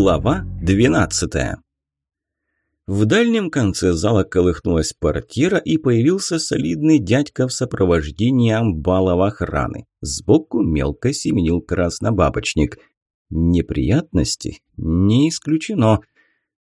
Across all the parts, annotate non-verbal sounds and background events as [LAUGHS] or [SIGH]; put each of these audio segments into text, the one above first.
Глава 12 В дальнем конце зала колыхнулась портьера и появился солидный дядька в сопровождении амбалов охраны. Сбоку мелко семенил краснобабочник. Неприятности? Не исключено.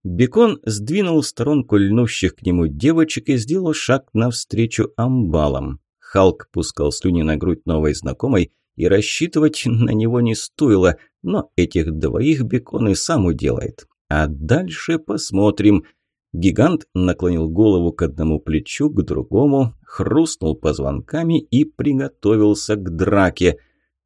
Бекон сдвинул в сторонку льнувших к нему девочек и сделал шаг навстречу амбалам. Халк пускал слюни на грудь новой знакомой, и рассчитывать на него не стоило, но этих двоих Бекон и сам уделает. А дальше посмотрим. Гигант наклонил голову к одному плечу, к другому, хрустнул позвонками и приготовился к драке.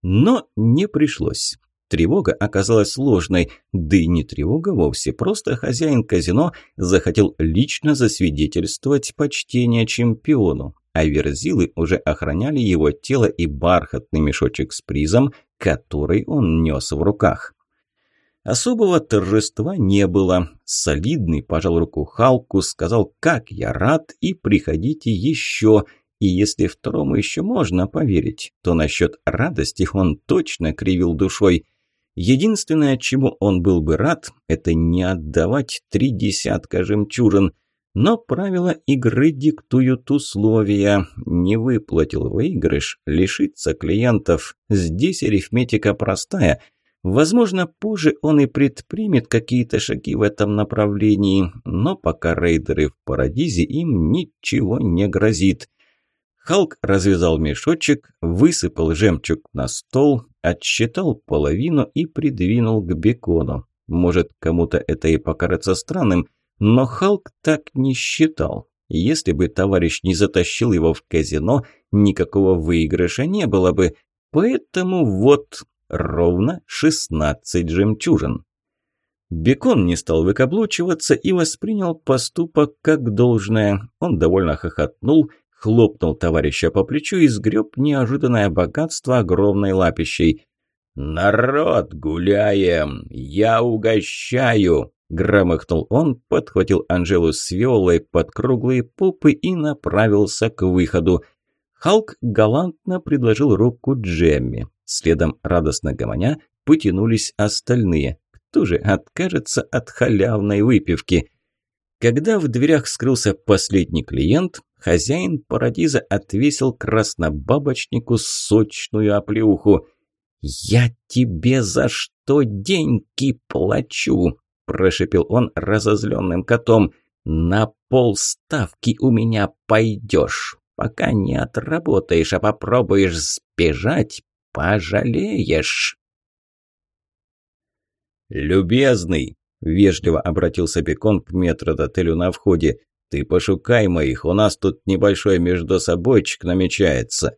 Но не пришлось. Тревога оказалась ложной, да и не тревога вовсе, просто хозяин казино захотел лично засвидетельствовать почтение чемпиону, а верзилы уже охраняли его тело и бархатный мешочек с призом, который он нес в руках. Особого торжества не было. Солидный пожал руку Халку, сказал «как я рад» и приходите еще. И если второму еще можно поверить, то насчет радости он точно кривил душой. Единственное, чему он был бы рад, это не отдавать три десятка жемчужин. Но правила игры диктуют условия. Не выплатил выигрыш, лишиться клиентов. Здесь арифметика простая. Возможно, позже он и предпримет какие-то шаги в этом направлении, но пока рейдеры в Парадизе, им ничего не грозит. Халк развязал мешочек, высыпал жемчуг на стол, отсчитал половину и придвинул к бекону. Может, кому-то это и покажется странным, но Халк так не считал. Если бы товарищ не затащил его в казино, никакого выигрыша не было бы. Поэтому вот ровно 16 жемчужин. Бекон не стал выкаблучиваться и воспринял поступок как должное. Он довольно хохотнул хлопнул товарища по плечу и сгреб неожиданное богатство огромной лапищей. «Народ, гуляем! Я угощаю!» Громыхнул он, подхватил Анжелу с Виолой под круглые попы и направился к выходу. Халк галантно предложил руку Джемми. Следом, радостно гомоня, потянулись остальные. Кто же откажется от халявной выпивки? Когда в дверях скрылся последний клиент, хозяин парадиза отвесил краснобабочнику сочную оплеуху. «Я тебе за что деньги плачу?» – прошепел он разозленным котом. «На полставки у меня пойдешь. Пока не отработаешь, а попробуешь сбежать, пожалеешь». «Любезный!» – вежливо обратился Бекон к метродотелю на входе. «Ты пошукай моих, у нас тут небольшой междусобойчик намечается».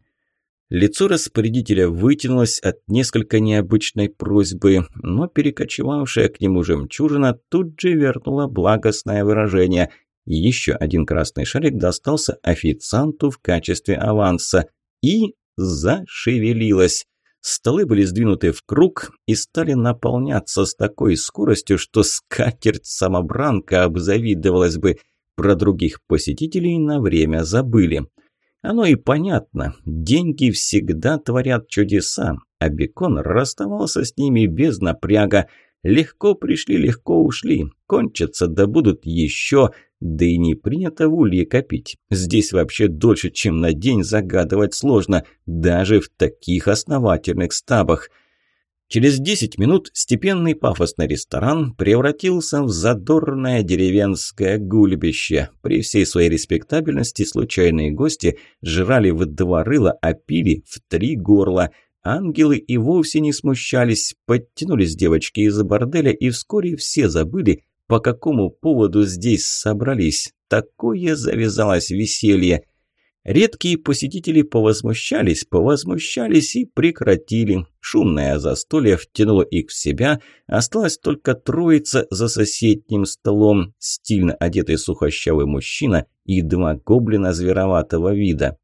Лицо распорядителя вытянулось от несколько необычной просьбы, но перекочевавшая к нему жемчужина тут же вернула благостное выражение. Еще один красный шарик достался официанту в качестве аванса и зашевелилась. Столы были сдвинуты в круг и стали наполняться с такой скоростью, что скатерть-самобранка обзавидовалась бы. Про других посетителей на время забыли. Оно и понятно. Деньги всегда творят чудеса, а Бекон расставался с ними без напряга. Легко пришли, легко ушли. Кончатся, да будут еще. Да и не принято в улье копить. Здесь вообще дольше, чем на день загадывать сложно, даже в таких основательных стабах. Через 10 минут степенный пафосный ресторан превратился в задорное деревенское гульбище. При всей своей респектабельности случайные гости жрали в два рыла, а пили в три горла. Ангелы и вовсе не смущались, подтянулись девочки из борделя, и вскоре все забыли, по какому поводу здесь собрались. Такое завязалось веселье. Редкие посетители повозмущались, повозмущались и прекратили. Шумное застолье втянуло их в себя, осталась только троица за соседним столом, стильно одетый сухощавый мужчина и два гоблина звероватого вида.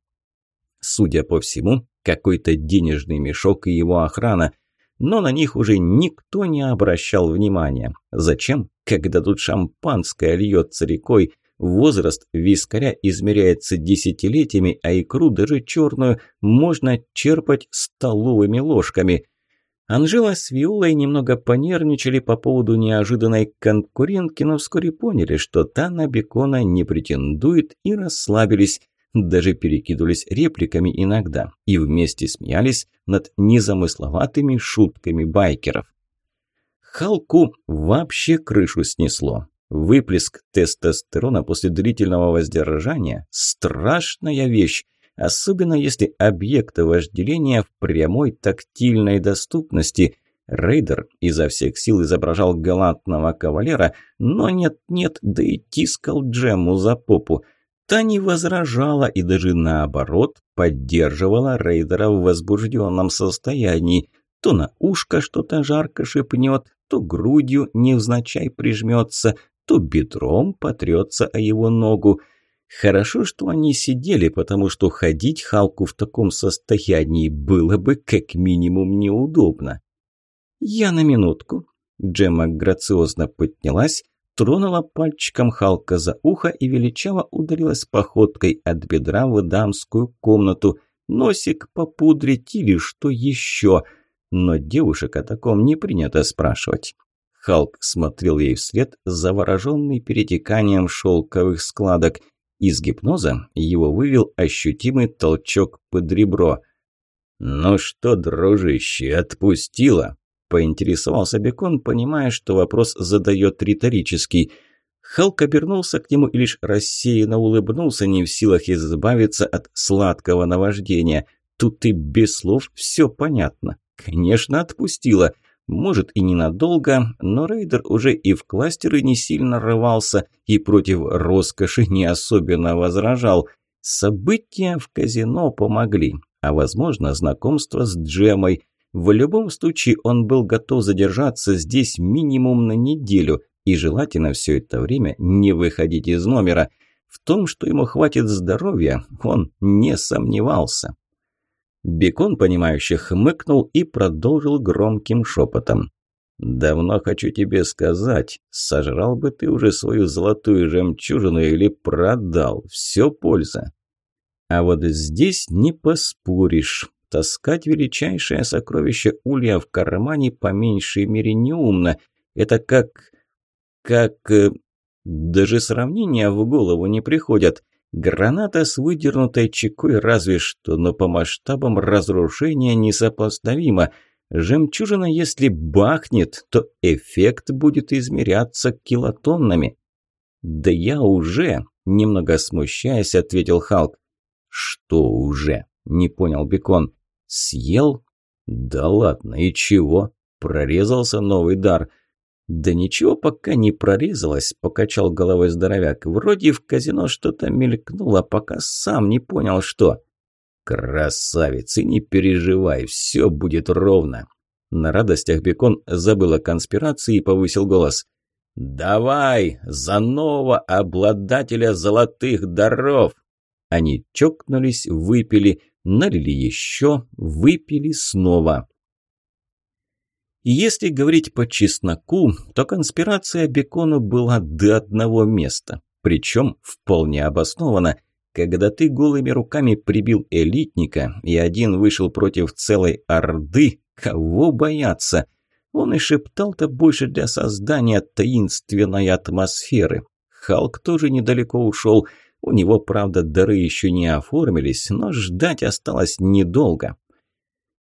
Судя по всему, какой-то денежный мешок и его охрана – но на них уже никто не обращал внимания. Зачем, когда тут шампанское льется рекой, возраст вискаря измеряется десятилетиями, а икру, даже черную, можно черпать столовыми ложками. Анжела с Виолой немного понервничали по поводу неожиданной конкурентки, но вскоре поняли, что та на Бекона не претендует и расслабились, даже перекидывались репликами иногда и вместе смеялись над незамысловатыми шутками байкеров. Халку вообще крышу снесло. Выплеск тестостерона после длительного воздержания – страшная вещь, особенно если объект вожделения в прямой тактильной доступности. Рейдер изо всех сил изображал галантного кавалера, но нет-нет, да и тискал Джему за попу. Та не возражала и даже наоборот поддерживала Рейдера в возбужденном состоянии. То на ушко что-то жарко шепнет, то грудью невзначай прижмется, то бедром потрется о его ногу – Хорошо, что они сидели, потому что ходить Халку в таком состоянии было бы как минимум неудобно. «Я на минутку». Джемма грациозно поднялась, тронула пальчиком Халка за ухо и величаво ударилась походкой от бедра в дамскую комнату. Носик попудрить или что еще. Но девушек о таком не принято спрашивать. Халк смотрел ей вслед, завороженный перетеканием шелковых складок – из гипноза его вывел ощутимый толчок под ребро. «Ну что, дружище, отпустила?» – поинтересовался Бекон, понимая, что вопрос задает риторический. Халк обернулся к нему и лишь рассеянно улыбнулся, не в силах избавиться от сладкого наваждения. Тут и без слов все понятно. Конечно, отпустила – может и ненадолго, но рейдер уже и в кластеры не сильно рвался и против роскоши не особенно возражал. События в казино помогли, а возможно знакомство с Джемой. В любом случае он был готов задержаться здесь минимум на неделю и желательно все это время не выходить из номера. В том, что ему хватит здоровья, он не сомневался. Бекон, понимающе хмыкнул и продолжил громким шепотом. «Давно хочу тебе сказать, сожрал бы ты уже свою золотую жемчужину или продал, все польза. А вот здесь не поспоришь. Таскать величайшее сокровище улья в кармане по меньшей мере неумно. Это как... как... Э, даже сравнения в голову не приходят. Граната с выдернутой чекой разве что, но по масштабам разрушения несопоставимо. Жемчужина, если бахнет, то эффект будет измеряться килотоннами. «Да я уже», – немного смущаясь, ответил Халк. «Что уже?» – не понял Бекон. «Съел?» «Да ладно, и чего?» Прорезался новый дар. «Да ничего пока не прорезалось», – покачал головой здоровяк. «Вроде в казино что-то мелькнуло, пока сам не понял, что». «Красавец, и не переживай, все будет ровно». На радостях Бекон забыл о конспирации и повысил голос. «Давай, за нового обладателя золотых даров!» Они чокнулись, выпили, налили еще, выпили снова. Если говорить по чесноку, то конспирация Бекону была до одного места. Причем вполне обоснованно. Когда ты голыми руками прибил элитника, и один вышел против целой орды, кого бояться? Он и шептал-то больше для создания таинственной атмосферы. Халк тоже недалеко ушел. У него, правда, дары еще не оформились, но ждать осталось недолго.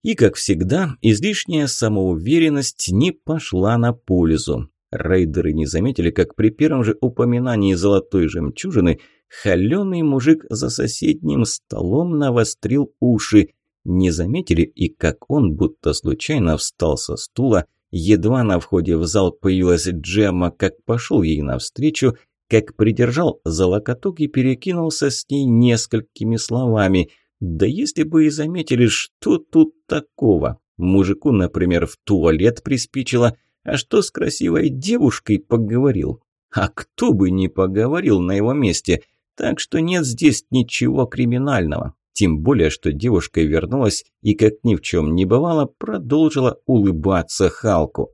И, как всегда, излишняя самоуверенность не пошла на пользу. Рейдеры не заметили, как при первом же упоминании золотой жемчужины холеный мужик за соседним столом навострил уши. Не заметили и как он будто случайно встал со стула, едва на входе в зал появилась Джемма, как пошел ей навстречу, как придержал за локоток и перекинулся с ней несколькими словами – да если бы и заметили, что тут такого. Мужику, например, в туалет приспичило, а что с красивой девушкой поговорил? А кто бы не поговорил на его месте? Так что нет здесь ничего криминального. Тем более, что девушка вернулась и, как ни в чем не бывало, продолжила улыбаться Халку.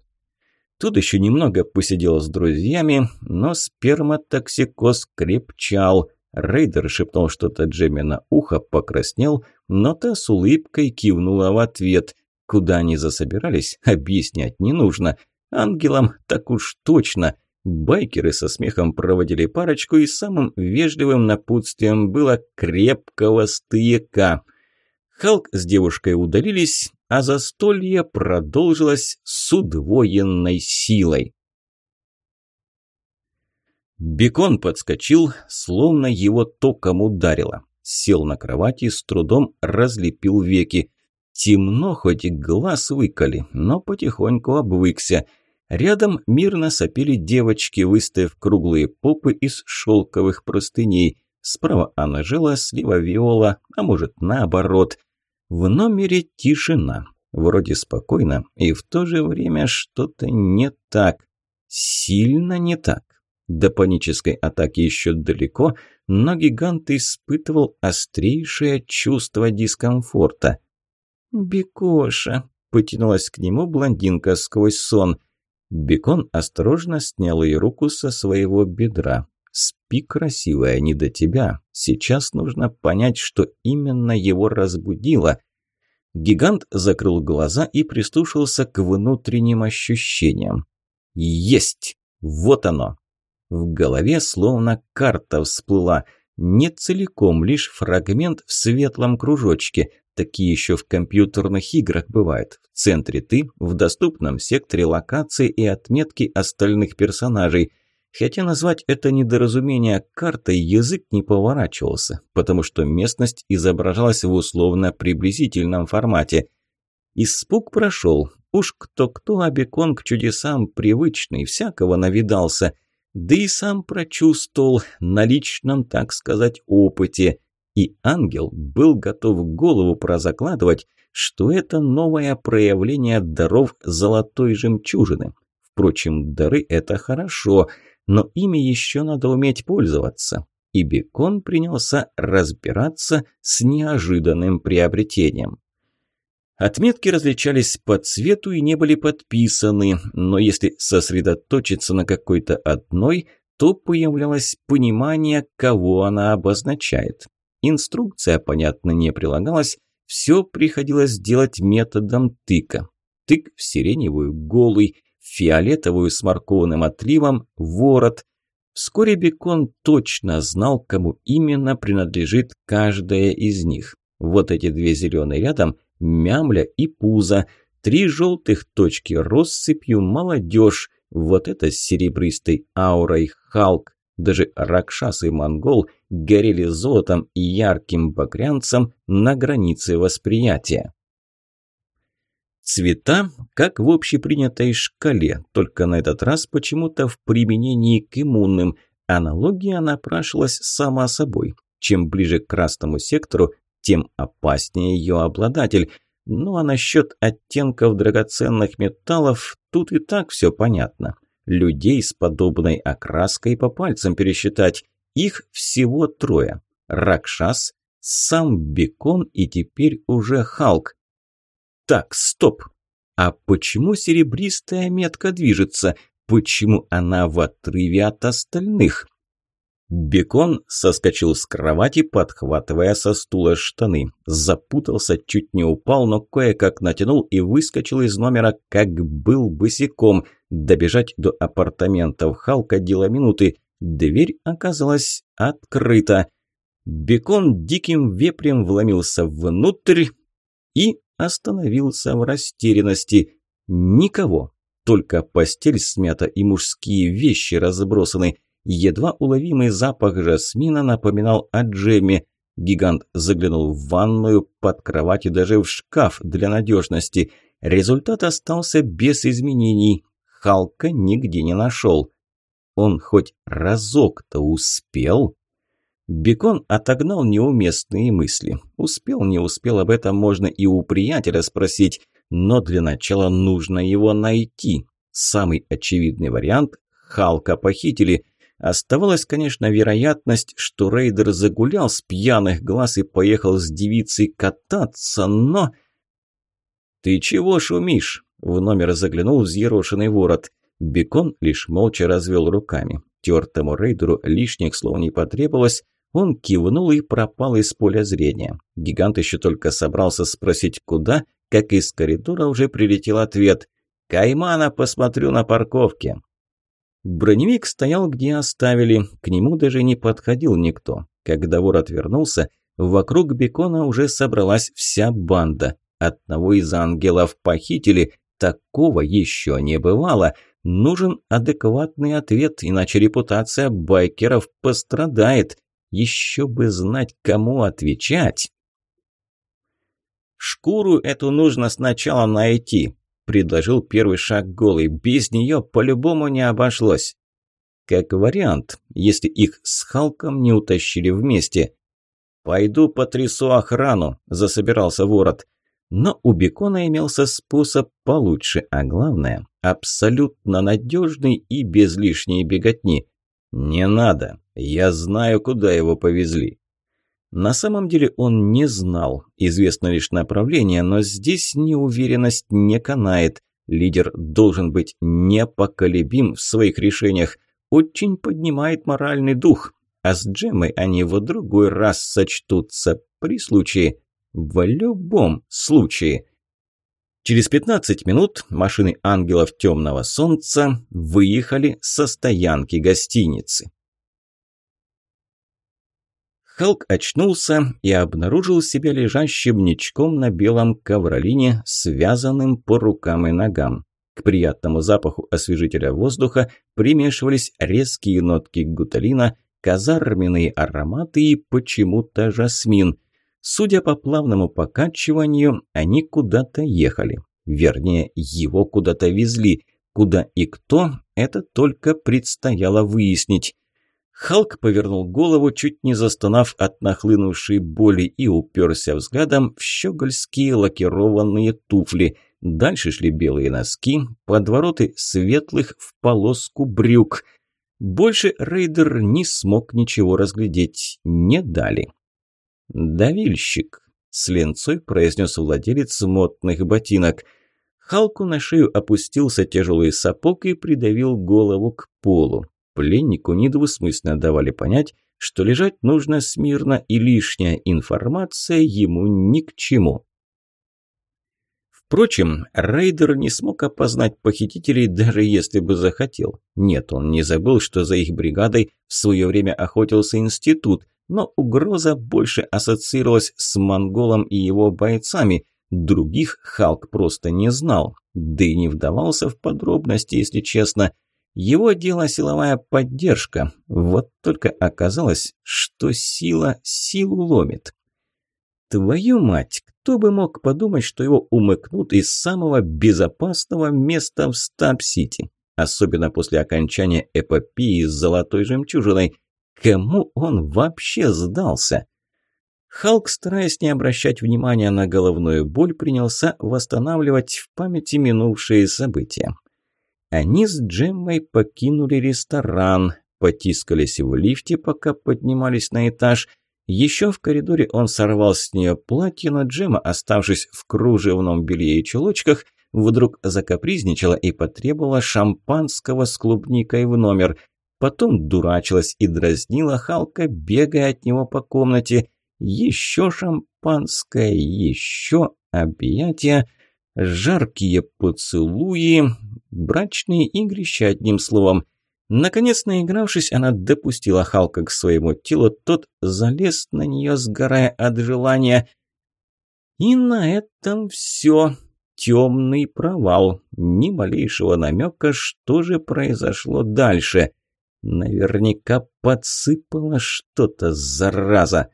Тут еще немного посидел с друзьями, но сперматоксикоз крепчал – Рейдер шепнул что-то Джемме на ухо, покраснел, но та с улыбкой кивнула в ответ. Куда они засобирались, [LAUGHS] объяснять не нужно. Ангелам так уж точно. Байкеры со смехом проводили парочку, и самым вежливым напутствием было крепкого стояка. Халк с девушкой удалились, а застолье продолжилось с удвоенной силой. Бекон подскочил, словно его током ударило. Сел на кровати, с трудом разлепил веки. Темно, хоть и глаз выколи, но потихоньку обвыкся. Рядом мирно сопели девочки, выставив круглые попы из шелковых простыней. Справа Анжела, слева Виола, а может наоборот. В номере тишина. Вроде спокойно, и в то же время что-то не так. Сильно не так. До панической атаки еще далеко, но гигант испытывал острейшее чувство дискомфорта. «Бекоша!» – потянулась к нему блондинка сквозь сон. Бекон осторожно снял ее руку со своего бедра. «Спи, красивая, не до тебя. Сейчас нужно понять, что именно его разбудило». Гигант закрыл глаза и прислушался к внутренним ощущениям. «Есть! Вот оно!» В голове словно карта всплыла. Не целиком, лишь фрагмент в светлом кружочке. Такие еще в компьютерных играх бывают. В центре ты, в доступном секторе локации и отметки остальных персонажей. Хотя назвать это недоразумение картой язык не поворачивался, потому что местность изображалась в условно-приблизительном формате. Испуг прошел. Уж кто-кто, а бекон к чудесам привычный, всякого навидался. Да и сам прочувствовал на личном, так сказать, опыте – и ангел был готов голову прозакладывать, что это новое проявление даров золотой жемчужины. Впрочем, дары – это хорошо, но ими еще надо уметь пользоваться. И Бекон принялся разбираться с неожиданным приобретением. Отметки различались по цвету и не были подписаны, но если сосредоточиться на какой-то одной, то появлялось понимание, кого она обозначает. Инструкция, понятно, не прилагалась, все приходилось делать методом тыка. Тык в сиреневую голый, фиолетовую с морковным отливом, ворот. Вскоре Бекон точно знал, кому именно принадлежит каждая из них. Вот эти две зеленые рядом – мямля и пузо. Три желтых точки россыпью – молодежь. Вот это с серебристой аурой – Халк. Даже Ракшас и Монгол горели золотом и ярким багрянцем на границе восприятия. Цвета, как в общепринятой шкале, только на этот раз почему-то в применении к иммунным. Аналогия напрашивалась сама собой. Чем ближе к красному сектору, тем опаснее ее обладатель. Ну а насчет оттенков драгоценных металлов, тут и так все понятно. Людей с подобной окраской по пальцам пересчитать. Их всего трое. Ракшас, сам Бекон и теперь уже Халк. Так, стоп. А почему серебристая метка движется? Почему она в отрыве от остальных? Бекон соскочил с кровати, подхватывая со стула штаны. Запутался, чуть не упал, но кое-как натянул и выскочил из номера, как был босиком. Добежать до апартаментов Халка дело минуты. Дверь оказалась открыта. Бекон диким вепрем вломился внутрь и остановился в растерянности. Никого, только постель смята и мужские вещи разбросаны. Едва уловимый запах жасмина напоминал о джеме. Гигант заглянул в ванную, под кровать и даже в шкаф для надежности. Результат остался без изменений. Халка нигде не нашел. Он хоть разок-то успел? Бекон отогнал неуместные мысли. Успел, не успел, об этом можно и у приятеля спросить, но для начала нужно его найти. Самый очевидный вариант – Халка похитили – Оставалась, конечно, вероятность, что рейдер загулял с пьяных глаз и поехал с девицей кататься, но... «Ты чего шумишь?» – в номер заглянул взъерошенный ворот. Бекон лишь молча развел руками. Тертому рейдеру лишних слов не потребовалось, он кивнул и пропал из поля зрения. Гигант еще только собрался спросить, куда, как из коридора уже прилетел ответ. «Каймана посмотрю на парковке». Броневик стоял, где оставили, к нему даже не подходил никто. Когда вор отвернулся, вокруг Бекона уже собралась вся банда. Одного из ангелов похитили, такого еще не бывало. Нужен адекватный ответ, иначе репутация байкеров пострадает. Еще бы знать, кому отвечать. «Шкуру эту нужно сначала найти», – предложил первый шаг голый. «Без нее по-любому не обошлось». Как вариант, если их с Халком не утащили вместе. «Пойду потрясу охрану», – засобирался ворот. Но у Бекона имелся способ получше, а главное, абсолютно надежный и без лишней беготни. «Не надо, я знаю, куда его повезли». На самом деле он не знал, известно лишь направление, но здесь неуверенность не канает. Лидер должен быть непоколебим в своих решениях, очень поднимает моральный дух, а с Джемой они в другой раз сочтутся при случае, в любом случае. Через 15 минут машины ангелов темного солнца выехали со стоянки гостиницы. Халк очнулся и обнаружил себя лежащим ничком на белом ковролине, связанным по рукам и ногам. К приятному запаху освежителя воздуха примешивались резкие нотки гуталина, казарменные ароматы и почему-то жасмин. Судя по плавному покачиванию, они куда-то ехали. Вернее, его куда-то везли. Куда и кто, это только предстояло выяснить. Халк повернул голову, чуть не застонав от нахлынувшей боли и уперся взглядом в щегольские лакированные туфли. Дальше шли белые носки, подвороты светлых в полоску брюк. Больше рейдер не смог ничего разглядеть, не дали. «Давильщик», – с ленцой произнес владелец мотных ботинок. Халку на шею опустился тяжелый сапог и придавил голову к полу. Пленнику недвусмысленно давали понять, что лежать нужно смирно и лишняя информация ему ни к чему. Впрочем, рейдер не смог опознать похитителей, даже если бы захотел. Нет, он не забыл, что за их бригадой в свое время охотился институт, но угроза больше ассоциировалась с монголом и его бойцами. Других Халк просто не знал, да и не вдавался в подробности, если честно. Его дело силовая поддержка. Вот только оказалось, что сила силу ломит. Твою мать, кто бы мог подумать, что его умыкнут из самого безопасного места в Стаб-Сити? Особенно после окончания эпопеи с золотой жемчужиной. Кому он вообще сдался? Халк, стараясь не обращать внимания на головную боль, принялся восстанавливать в памяти минувшие события. Они с Джеммой покинули ресторан, потискались в лифте, пока поднимались на этаж. Еще в коридоре он сорвал с нее платье, но Джемма, оставшись в кружевном белье и чулочках, вдруг закапризничала и потребовала шампанского с клубникой в номер. Потом дурачилась и дразнила Халка, бегая от него по комнате. Еще шампанское, еще объятия, жаркие поцелуи, Брачные игрища, одним словом. Наконец, наигравшись, она допустила Халка к своему телу, тот залез на нее, сгорая от желания. И на этом все. Темный провал. Ни малейшего намека, что же произошло дальше. Наверняка подсыпала что-то, зараза.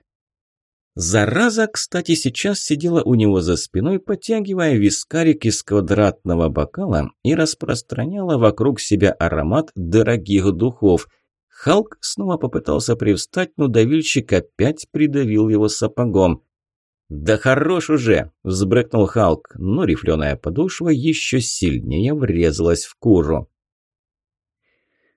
Зараза, кстати, сейчас сидела у него за спиной, потягивая вискарик из квадратного бокала и распространяла вокруг себя аромат дорогих духов. Халк снова попытался привстать, но давильщик опять придавил его сапогом. «Да хорош уже!» – взбрыкнул Халк, но рифленая подошва еще сильнее врезалась в кожу.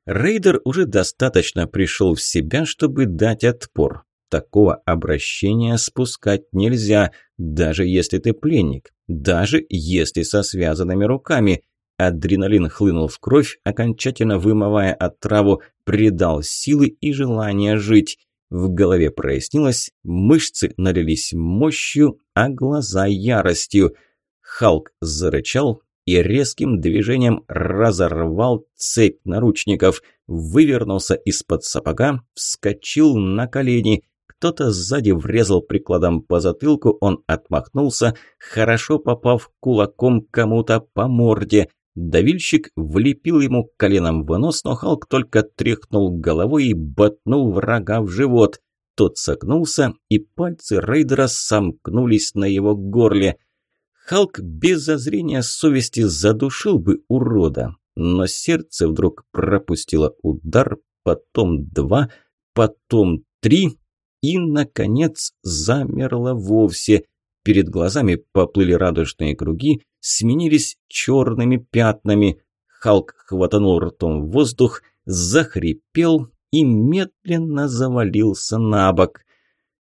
Рейдер уже достаточно пришел в себя, чтобы дать отпор. Такого обращения спускать нельзя, даже если ты пленник, даже если со связанными руками. Адреналин хлынул в кровь, окончательно вымывая отраву, придал силы и желание жить. В голове прояснилось, мышцы налились мощью, а глаза яростью. Халк зарычал и резким движением разорвал цепь наручников, вывернулся из-под сапога, вскочил на колени. Кто-то сзади врезал прикладом по затылку, он отмахнулся, хорошо попав кулаком кому-то по морде. Давильщик влепил ему коленом в нос, но Халк только тряхнул головой и ботнул врага в живот. Тот согнулся, и пальцы рейдера сомкнулись на его горле – Халк без зазрения совести задушил бы урода, но сердце вдруг пропустило удар, потом два, потом три и, наконец, замерло вовсе. Перед глазами поплыли радужные круги, сменились черными пятнами. Халк хватанул ртом воздух, захрипел и медленно завалился на бок.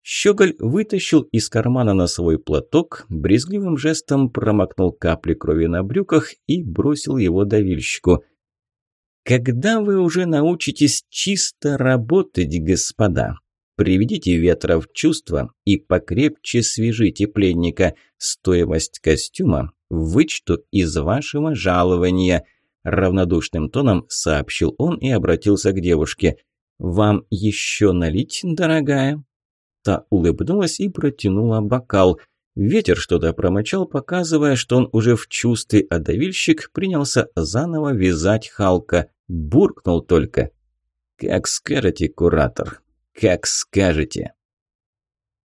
Щеголь вытащил из кармана носовой платок, брезгливым жестом промокнул капли крови на брюках и бросил его давильщику. «Когда вы уже научитесь чисто работать, господа? Приведите ветра в чувство и покрепче свяжите пленника. Стоимость костюма вычту из вашего жалования», – равнодушным тоном сообщил он и обратился к девушке. «Вам еще налить, дорогая?» Та улыбнулась и протянула бокал. Ветер что-то промычал, показывая, что он уже в чувстве, а давильщик принялся заново вязать Халка. Буркнул только. «Как скажете, куратор, как скажете».